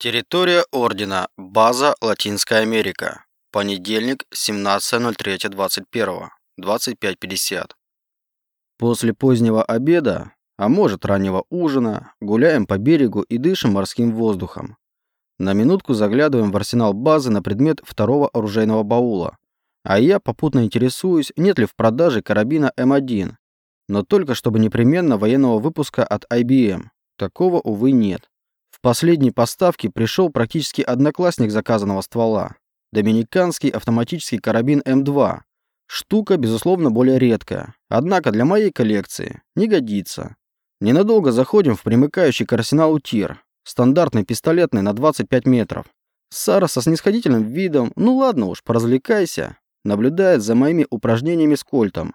Территория Ордена. База Латинская Америка. Понедельник, 17.03.21. 25.50. После позднего обеда, а может раннего ужина, гуляем по берегу и дышим морским воздухом. На минутку заглядываем в арсенал базы на предмет второго оружейного баула. А я попутно интересуюсь, нет ли в продаже карабина М1. Но только чтобы непременно военного выпуска от IBM. Такого, увы, нет. Последней поставке пришел практически одноклассник заказанного ствола. Доминиканский автоматический карабин М2. Штука, безусловно, более редкая. Однако для моей коллекции не годится. Ненадолго заходим в примыкающий к арсеналу тир. Стандартный пистолетный на 25 метров. Сара со снисходительным видом, ну ладно уж, поразвлекайся, наблюдает за моими упражнениями с кольтом.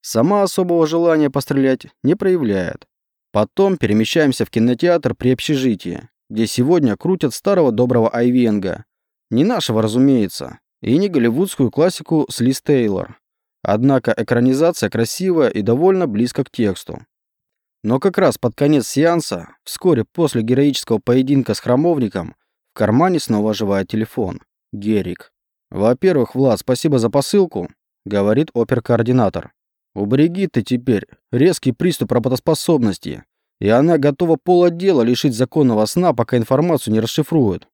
Сама особого желания пострелять не проявляет. Потом перемещаемся в кинотеатр при общежитии, где сегодня крутят старого доброго Айвенга. Не нашего, разумеется, и не голливудскую классику с Лиз Тейлор. Однако экранизация красивая и довольно близко к тексту. Но как раз под конец сеанса, вскоре после героического поединка с храмовником, в кармане снова оживает телефон. Герик. «Во-первых, Влад, спасибо за посылку», — говорит оперкоординатор. У Бригитты теперь резкий приступ работоспособности, и она готова полотдела лишить законного сна, пока информацию не расшифруют.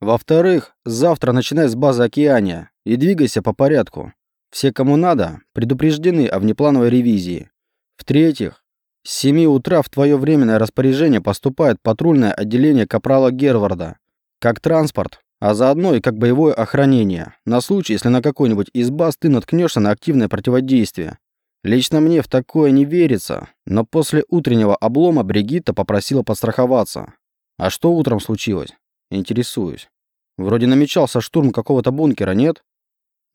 Во-вторых, завтра начинай с базы Океания и двигайся по порядку. Все, кому надо, предупреждены о внеплановой ревизии. В-третьих, с 7 утра в твое временное распоряжение поступает патрульное отделение капрала Герварда, как транспорт, а заодно и как боевое охранение, на случай, если на какой-нибудь из баз ты наткнешься на активное противодействие. Лично мне в такое не верится, но после утреннего облома Бригитта попросила подстраховаться. А что утром случилось? Интересуюсь. Вроде намечался штурм какого-то бункера, нет?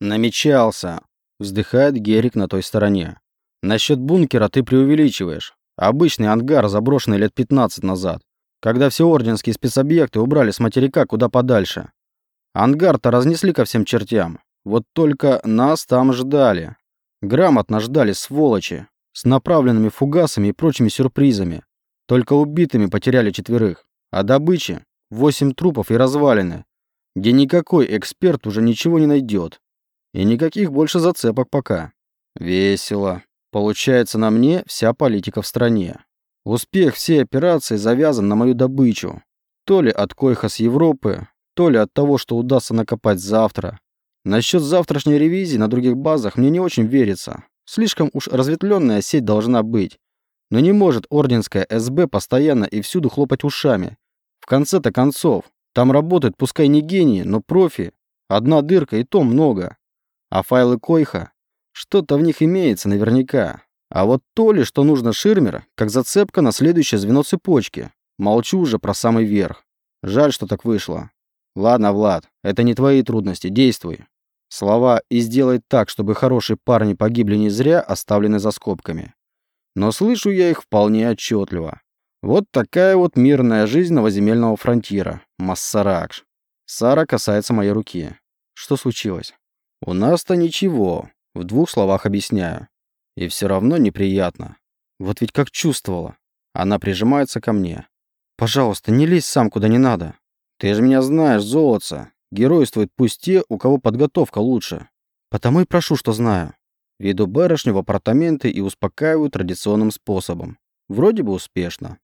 Намечался, вздыхает Герик на той стороне. Насчет бункера ты преувеличиваешь. Обычный ангар, заброшенный лет 15 назад, когда все орденские спецобъекты убрали с материка куда подальше. Ангар-то разнесли ко всем чертям. Вот только нас там ждали. Грамотно ждали, сволочи. С направленными фугасами и прочими сюрпризами. Только убитыми потеряли четверых. А добычи — восемь трупов и развалины, где никакой эксперт уже ничего не найдет. И никаких больше зацепок пока. Весело. Получается, на мне вся политика в стране. Успех всей операции завязан на мою добычу. То ли от койха с Европы, то ли от того, что удастся накопать завтра. Насчет завтрашней ревизии на других базах мне не очень верится. Слишком уж разветвленная сеть должна быть. Но не может орденская СБ постоянно и всюду хлопать ушами. В конце-то концов, там работают пускай не гении, но профи. Одна дырка и то много. А файлы Койха? Что-то в них имеется наверняка. А вот то ли, что нужно Ширмер, как зацепка на следующее звено цепочки. Молчу уже про самый верх. Жаль, что так вышло. Ладно, Влад, это не твои трудности, действуй. Слова «и сделай так, чтобы хорошие парни погибли не зря» оставлены за скобками. Но слышу я их вполне отчетливо. Вот такая вот мирная жизнь новоземельного фронтира. Массаракш. Сара касается моей руки. Что случилось? У нас-то ничего. В двух словах объясняю. И все равно неприятно. Вот ведь как чувствовала. Она прижимается ко мне. Пожалуйста, не лезь сам куда не надо. Ты же меня знаешь, золотца. Геройствует пусть те, у кого подготовка лучше. Потому и прошу, что знаю. Веду барышню в апартаменты и успокаиваю традиционным способом. Вроде бы успешно.